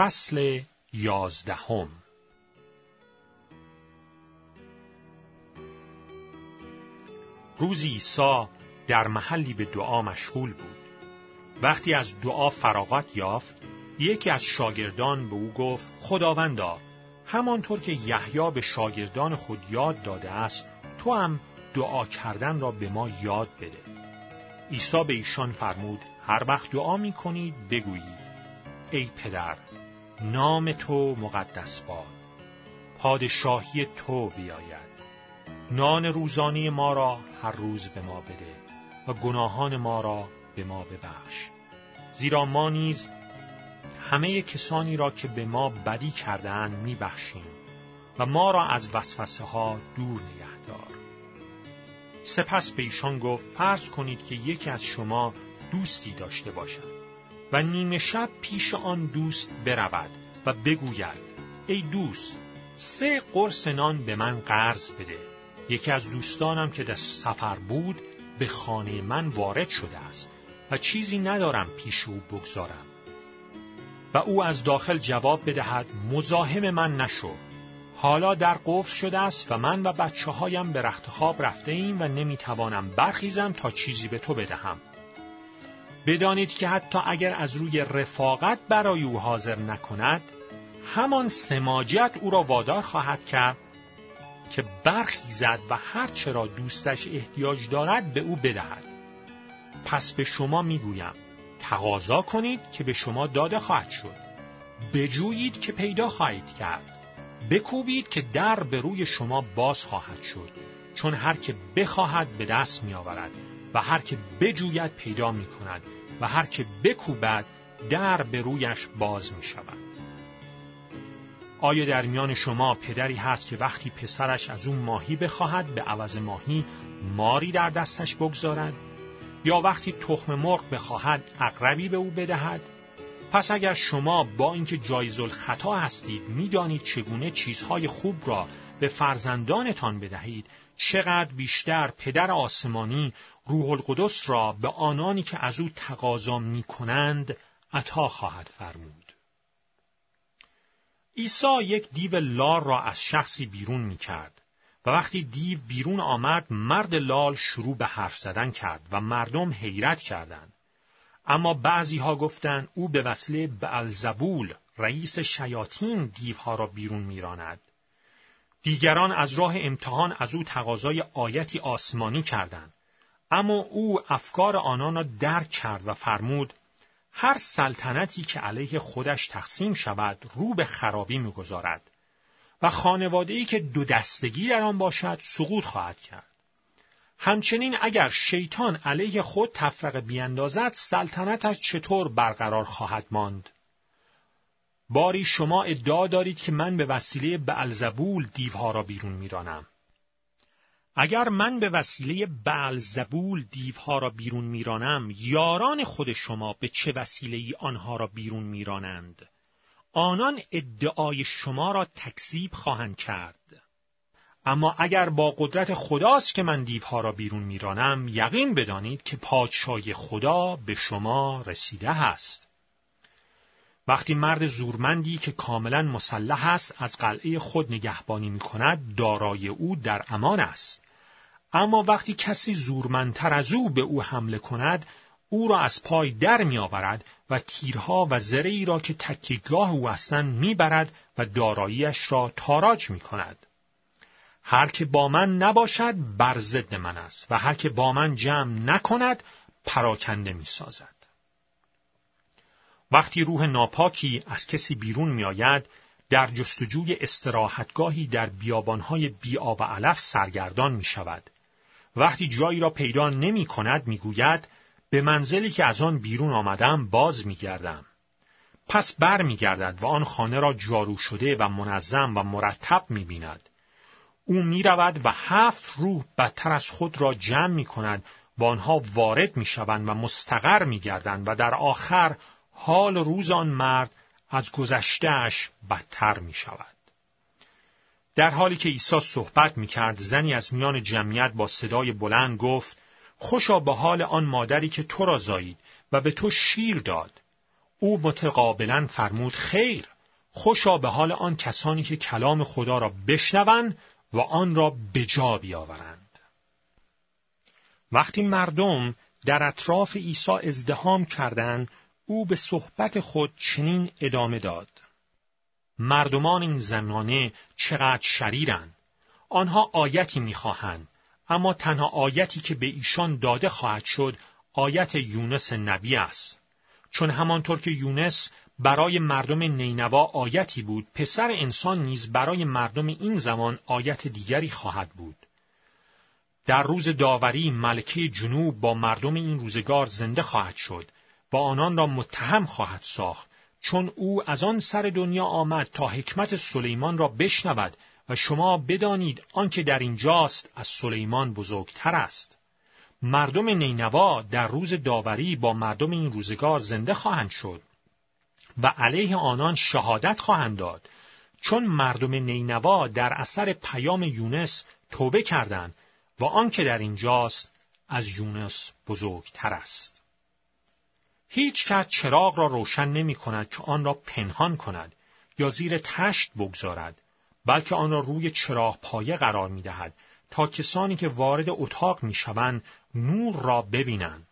فصل یازدهم روزی عیسی در محلی به دعا مشغول بود. وقتی از دعا فراغت یافت، یکی از شاگردان به او گفت: خداوندا، همانطور که یحیی به شاگردان خود یاد داده است، تو هم دعا کردن را به ما یاد بده. عیسی به ایشان فرمود: هر وقت دعا می کنید بگویید: ای پدر، نام تو مقدس باد. پادشاهی تو بیاید. نان روزانی ما را هر روز به ما بده و گناهان ما را به ما ببخش. زیرا ما نیز همه کسانی را که به ما بدی کردن میبخشیم و ما را از وسوسه ها دور نگهدار. سپس به ایشان گفت فرض کنید که یکی از شما دوستی داشته باشد و نیمه شب پیش آن دوست برود و بگوید ای دوست سه قرص نان به من قرض بده. یکی از دوستانم که در سفر بود به خانه من وارد شده است و چیزی ندارم پیش او بگذارم. و او از داخل جواب بدهد مزاحم من نشو. حالا در قفل شده است و من و بچه هایم به رخت خواب رفته ایم و نمی‌توانم برخیزم تا چیزی به تو بدهم. بدانید که حتی اگر از روی رفاقت برای او حاضر نکند همان سماجت او را وادار خواهد کرد که برخیزد و هر چرا دوستش احتیاج دارد به او بدهد. پس به شما می‌گویم تقاضا کنید که به شما داده خواهد شد. بجویید که پیدا خواهید کرد. بکوبید که در به روی شما باز خواهد شد. چون هر که بخواهد به دست می آورد و هر که بجوید پیدا می کند و هر که بکوبد در به رویش باز می شود. آیا در میان شما پدری هست که وقتی پسرش از اون ماهی بخواهد به عوض ماهی ماری در دستش بگذارد؟ یا وقتی تخم مرغ بخواهد اقربی به او بدهد؟ پس اگر شما با اینکه جایز الخطا هستید می‌دانید چگونه چیزهای خوب را به فرزندانتان بدهید چقدر بیشتر پدر آسمانی روح القدس را به آنانی که از او تقاضا می کنند عطا خواهد فرمود. عیسی یک دیو لال را از شخصی بیرون می کرد و وقتی دیو بیرون آمد مرد لال شروع به حرف زدن کرد و مردم حیرت کردند. اما بعضی ها گفتند او به وسیله بعلزبول رئیس شیاطین دیوها را بیرون میراند. دیگران از راه امتحان از او تقاضای آیتی آسمانی کردند. اما او افکار آنان را درک کرد و فرمود هر سلطنتی که علیه خودش تقسیم شود رو به خرابی می‌گذارد و خانواده که دو دستگی در آن باشد سقوط خواهد کرد. همچنین اگر شیطان علیه خود تفرق بیاندازد سلطنتش چطور برقرار خواهد ماند؟ باری شما ادعا دارید که من به وسیله بعلزبول دیوها را بیرون میرانم. اگر من به وسیله بعلزبول دیوها را بیرون میرانم یاران خود شما به چه وسیله ای آنها را بیرون میرانند؟ آنان ادعای شما را تکذیب خواهند کرد. اما اگر با قدرت خداست که من دیوها را بیرون میرانم یقین بدانید که پادشاهی خدا به شما رسیده است وقتی مرد زورمندی که کاملا مسلح است از قلعه خود نگهبانی می کند دارای او در امان است اما وقتی کسی زورمندتر از او به او حمله کند او را از پای در می آورد و تیرها و زرهی را که تکیگاه او هستند می‌برد و داراییش را تاراج می کند. هر که با من نباشد بر ضد من است و هر که با من جمع نکند پراکنده می سازد. وقتی روح ناپاکی از کسی بیرون می آید، در جستجوی استراحتگاهی در بیابانهای بیاب علف سرگردان می شود. وقتی جایی را پیدا نمی کند می گوید به منزلی که از آن بیرون آمدم باز می گردم. پس بر می گردد و آن خانه را جارو شده و منظم و مرتب می بیند. او می رود و هفت روح بدتر از خود را جمع می کند و آنها وارد می شوند و مستقر می گردند و در آخر حال روز آن مرد از گذشتهش بدتر می شود. در حالی که عیسی صحبت می کرد زنی از میان جمعیت با صدای بلند گفت خوشا به حال آن مادری که تو را زایید و به تو شیر داد. او متقابلا فرمود خیر خوشا به حال آن کسانی که کلام خدا را بشنوند و آن را به جا بیاورند وقتی مردم در اطراف عیسی ازدهام کردند او به صحبت خود چنین ادامه داد. مردمان این زمانه چقدر شریرند. آنها آیتی می‌خواهند اما تنها آیتی که به ایشان داده خواهد شد آیت یونس نبی است. چون همانطور که یونس برای مردم نینوا آیتی بود پسر انسان نیز برای مردم این زمان آیت دیگری خواهد بود. در روز داوری ملکه جنوب با مردم این روزگار زنده خواهد شد. و آنان را متهم خواهد ساخت چون او از آن سر دنیا آمد تا حکمت سلیمان را بشنود و شما بدانید آنکه در اینجاست از سلیمان بزرگتر است. مردم نینوا در روز داوری با مردم این روزگار زنده خواهند شد و علیه آنان شهادت خواهند داد. چون مردم نینوا در اثر پیام یونس توبه کردند و آنکه در اینجاست از یونس بزرگتر است. هیچ کس چراغ را روشن نمی کند که آن را پنهان کند یا زیر تشت بگذارد بلکه آن را روی چراغ پایه قرار می دهد تا کسانی که وارد اتاق می شوند نور را ببینند.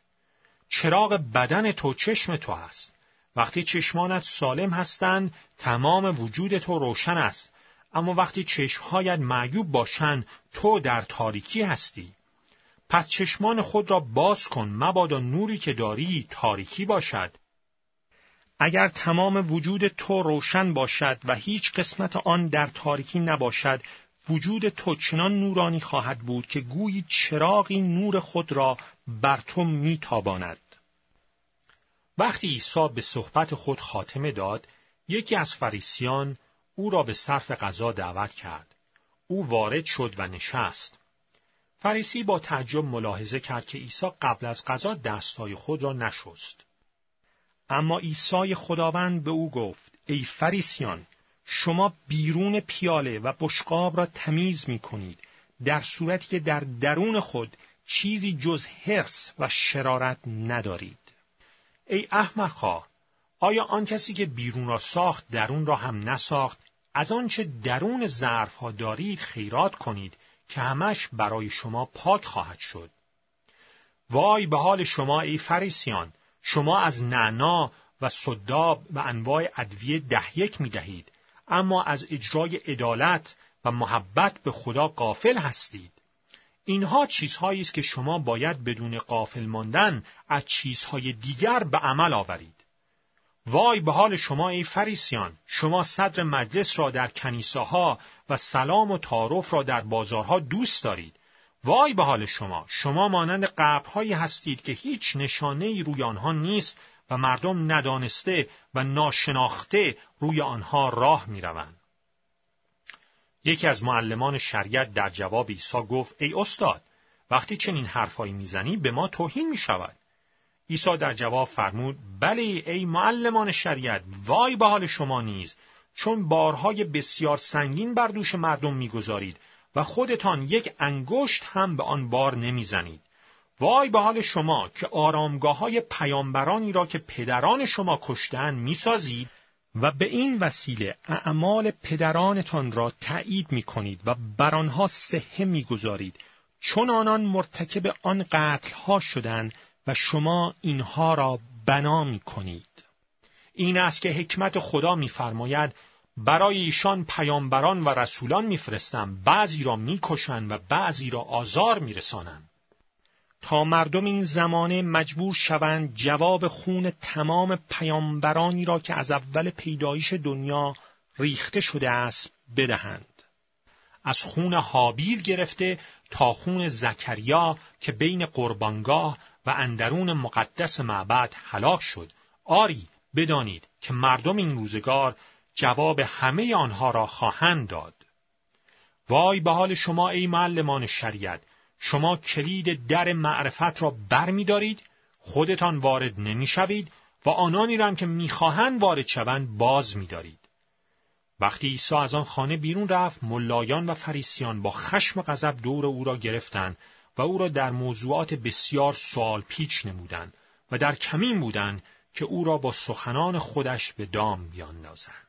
چراغ بدن تو چشم تو است. وقتی چشمانت سالم هستند تمام وجود تو روشن است اما وقتی چشمهایت معیوب باشند تو در تاریکی هستی پس چشمان خود را باز کن مبادا نوری که داری تاریکی باشد. اگر تمام وجود تو روشن باشد و هیچ قسمت آن در تاریکی نباشد وجود تو چنان نورانی خواهد بود که گویی چراغی نور خود را بر تو میتاباند. وقتی عیسی به صحبت خود خاتمه داد یکی از فریسیان او را به صرف غذا دعوت کرد. او وارد شد و نشست. فریسی با تعجب ملاحظه کرد که عیسی قبل از غذا دستهای خود را نشست. اما عیسی خداوند به او گفت ای فریسیان شما بیرون پیاله و بشقاب را تمیز می کنید در صورتی که در درون خود چیزی جز حرس و شرارت ندارید. ای احمقا آیا آن کسی که بیرون را ساخت درون را هم نساخت؟ از آنچه درون ظرف ها دارید خیرات کنید که همش برای شما پاک خواهد شد. وای به حال شما ای فریسیان شما از نعنا و صداب و انواع ادویه ده یک می دهید اما از اجرای عدالت و محبت به خدا قافل هستید. اینها چیزهایی است که شما باید بدون قافل ماندن از چیزهای دیگر به عمل آورید. وای به حال شما ای فریسیان شما صدر مجلس را در کنیساها و سلام و تعارف را در بازارها دوست دارید وای به حال شما شما مانند قبرهایی هستید که هیچ نشانه روی آنها نیست و مردم ندانسته و ناشناخته روی آنها راه می‌روند یکی از معلمان شریعت در جواب عیسی گفت ای استاد وقتی چنین حرفهایی می‌زنی به ما توهین می شود. عیسی در جواب فرمود بله ای معلمان شریعت وای به حال شما نیز چون بارهای بسیار سنگین بر دوش مردم می‌گذارید و خودتان یک انگشت هم به آن بار نمی‌زنید. وای به حال شما که آرامگاه های پیامبرانی را که پدران شما کشتن می‌سازید و به این وسیله اعمال پدرانتان را تایید می کنید و بر آنها صحه می‌گذارید. چون آنان مرتکب آن قتل ها شدند و شما اینها را بنا می کنید. این است که حکمت خدا میفرماید برای ایشان پیامبران و رسولان میفرستم. بعضی را می‌کشند و بعضی را آزار میرسانند. تا مردم این زمانه مجبور شوند جواب خون تمام پیامبرانی را که از اول پیدایش دنیا ریخته شده است بدهند. از خون حابیل گرفته تا خون زکریا که بین قربانگاه و اندرون مقدس معبد هلاک شد. آری بدانید که مردم این روزگار جواب همه آنها را خواهند داد. وای به حال شما ای معلمان شریعت شما کلید در معرفت را بر دارید خودتان وارد نمی‌شوید و آنانی را هم که می‌خواهند وارد شوند باز میدارید. وقتی عیسی از آن خانه بیرون رفت ملایان و فریسیان با خشم غضب دور او را گرفتند و او را در موضوعات بسیار سوال پیچ نمودند و در کمین بودند که او را با سخنان خودش به دام بیاندازند.